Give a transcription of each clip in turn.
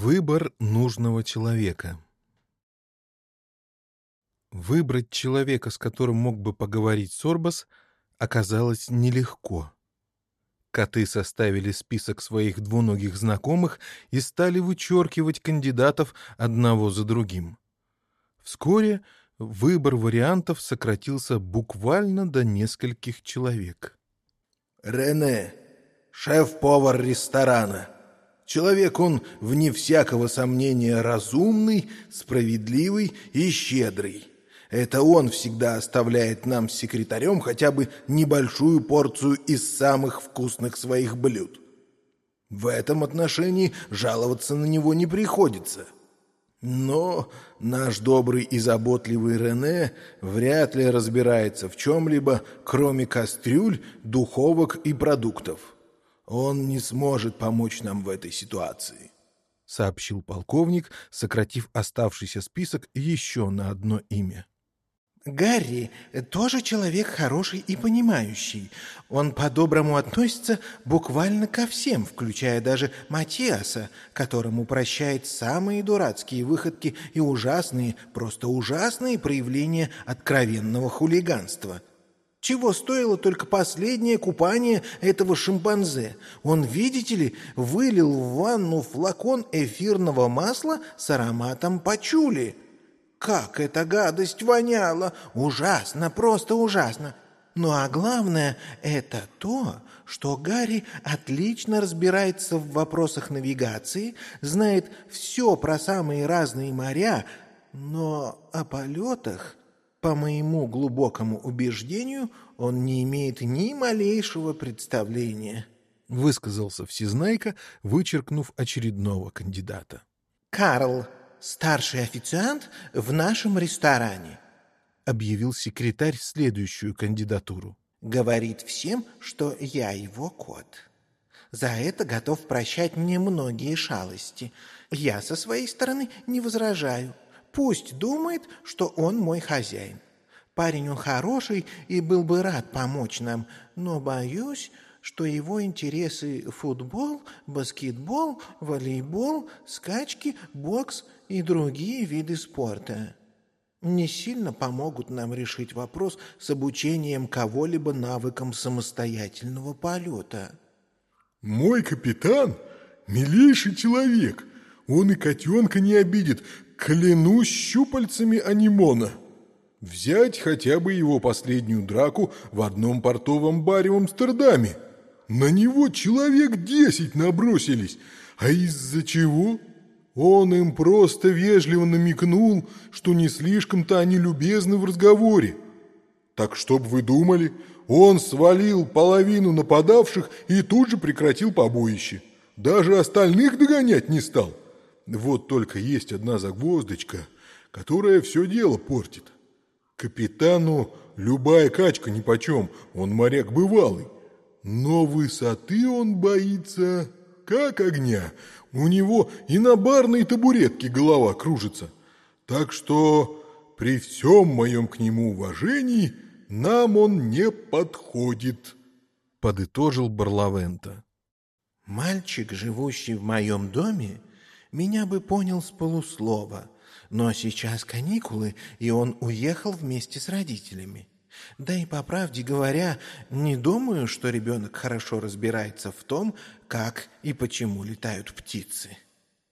Выбор нужного человека Выбрать человека, с которым мог бы поговорить Сорбас, оказалось нелегко. Коты составили список своих двуногих знакомых и стали вычеркивать кандидатов одного за другим. Вскоре выбор вариантов сократился буквально до нескольких человек. «Рене, шеф-повар ресторана», Человек он, вне всякого сомнения, разумный, справедливый и щедрый. Это он всегда оставляет нам с секретарем хотя бы небольшую порцию из самых вкусных своих блюд. В этом отношении жаловаться на него не приходится. Но наш добрый и заботливый Рене вряд ли разбирается в чем-либо, кроме кастрюль, духовок и продуктов. Он не сможет помочь нам в этой ситуации», — сообщил полковник, сократив оставшийся список еще на одно имя. Гарри тоже человек хороший и понимающий. Он по-доброму относится буквально ко всем, включая даже Матиаса, которому прощает самые дурацкие выходки и ужасные, просто ужасные проявления откровенного хулиганства. Чего стоило только последнее купание этого шимпанзе? Он, видите ли, вылил в ванну флакон эфирного масла с ароматом пачули – как эта гадость воняла! Ужасно, просто ужасно! Ну а главное — это то, что Гарри отлично разбирается в вопросах навигации, знает все про самые разные моря, но о полетах, по моему глубокому убеждению, он не имеет ни малейшего представления. Высказался Всезнайка, вычеркнув очередного кандидата. «Карл, старший официант в нашем ресторане», — объявил секретарь следующую кандидатуру. «Говорит всем, что я его кот. За это готов прощать мне многие шалости. Я со своей стороны не возражаю. Пусть думает, что он мой хозяин. Парень он хороший и был бы рад помочь нам, но боюсь, что его интересы – футбол, баскетбол, волейбол, скачки, бокс и другие виды спорта не сильно помогут нам решить вопрос с обучением кого-либо навыкам самостоятельного полета. «Мой капитан – милейший человек. Он и котенка не обидит, клянусь щупальцами анимона. Взять хотя бы его последнюю драку в одном портовом баре в Амстердаме. На него человек десять набросились. А из-за чего? Он им просто вежливо намекнул, что не слишком-то они любезны в разговоре. Так чтоб вы думали, он свалил половину нападавших и тут же прекратил побоище. Даже остальных догонять не стал. Вот только есть одна загвоздочка, которая все дело портит. Капитану любая качка нипочем, он моряк бывалый. Но высоты он боится как огня. У него и на барной табуретке голова кружится. Так что при всем моем к нему уважении нам он не подходит, — подытожил Барлавента. Мальчик, живущий в моем доме, меня бы понял с полуслова, но сейчас каникулы, и он уехал вместе с родителями. Да и по правде говоря, не думаю, что ребенок хорошо разбирается в том, как и почему летают птицы.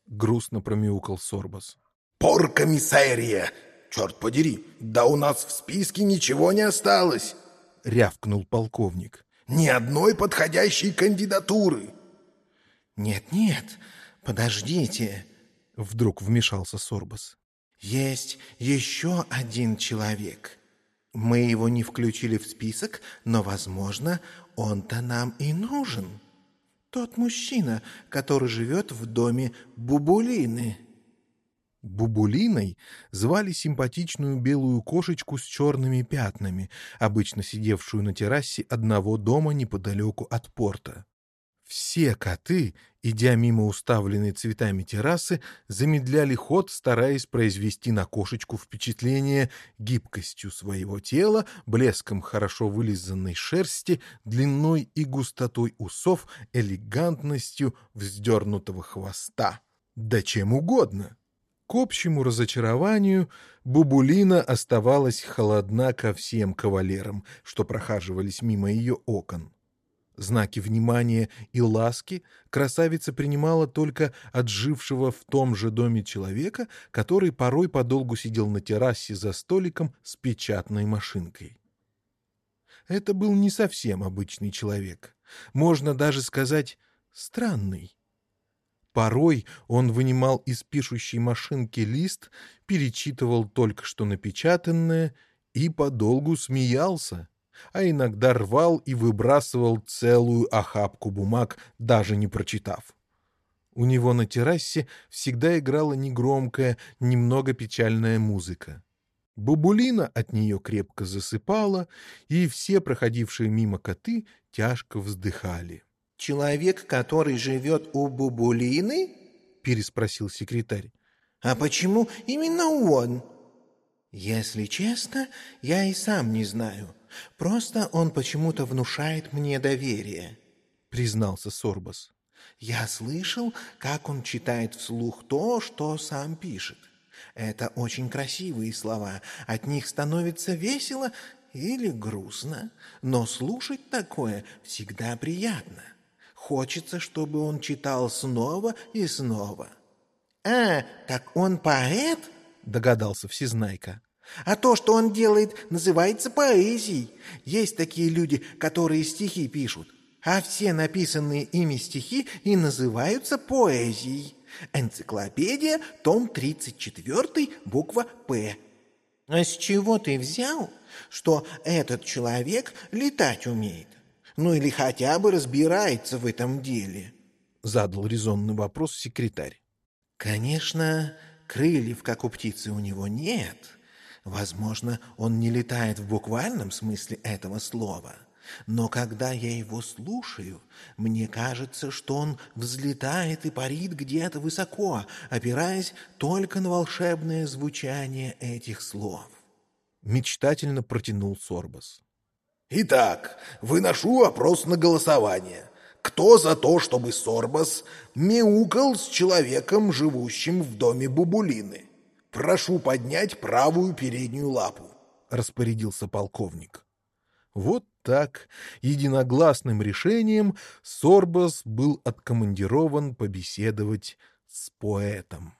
Грустно промяукал Сорбас. Порка миссария! Черт подери, да у нас в списке ничего не осталось! Рявкнул полковник. Ни одной подходящей кандидатуры. Нет-нет, подождите, вдруг вмешался Сорбас. Есть еще один человек — мы его не включили в список, но, возможно, он-то нам и нужен. Тот мужчина, который живет в доме Бубулины». Бубулиной звали симпатичную белую кошечку с черными пятнами, обычно сидевшую на террасе одного дома неподалеку от порта. Все коты, идя мимо уставленной цветами террасы, замедляли ход, стараясь произвести на кошечку впечатление гибкостью своего тела, блеском хорошо вылизанной шерсти, длиной и густотой усов, элегантностью вздернутого хвоста. Да чем угодно. К общему разочарованию Бубулина оставалась холодна ко всем кавалерам, что прохаживались мимо ее окон. Знаки внимания и ласки красавица принимала только от жившего в том же доме человека, который порой подолгу сидел на террасе за столиком с печатной машинкой. Это был не совсем обычный человек. Можно даже сказать, странный. Порой он вынимал из пишущей машинки лист, перечитывал только что напечатанное и подолгу смеялся а иногда рвал и выбрасывал целую охапку бумаг, даже не прочитав. У него на террасе всегда играла негромкая, немного печальная музыка. Бабулина от нее крепко засыпала, и все проходившие мимо коты тяжко вздыхали. — Человек, который живет у Бабулины? — переспросил секретарь. — А почему именно он? — Если честно, я и сам не знаю. Просто он почему-то внушает мне доверие, признался Сорбас. Я слышал, как он читает вслух то, что сам пишет. Это очень красивые слова, от них становится весело или грустно, но слушать такое всегда приятно. Хочется, чтобы он читал снова и снова. «А, так он поэт?» — догадался Всезнайка. А то, что он делает, называется поэзией. Есть такие люди, которые стихи пишут, а все написанные ими стихи и называются поэзией. Энциклопедия, том 34, буква «П». А с чего ты взял, что этот человек летать умеет? Ну или хотя бы разбирается в этом деле? Задал резонный вопрос секретарь. Конечно, крыльев, как у птицы, у него нет, Возможно, он не летает в буквальном смысле этого слова, но когда я его слушаю, мне кажется, что он взлетает и парит где-то высоко, опираясь только на волшебное звучание этих слов. Мечтательно протянул Сорбас. Итак, выношу вопрос на голосование. Кто за то, чтобы Сорбас мяукал с человеком, живущим в доме Бубулины? Прошу поднять правую переднюю лапу, — распорядился полковник. Вот так, единогласным решением, Сорбас был откомандирован побеседовать с поэтом.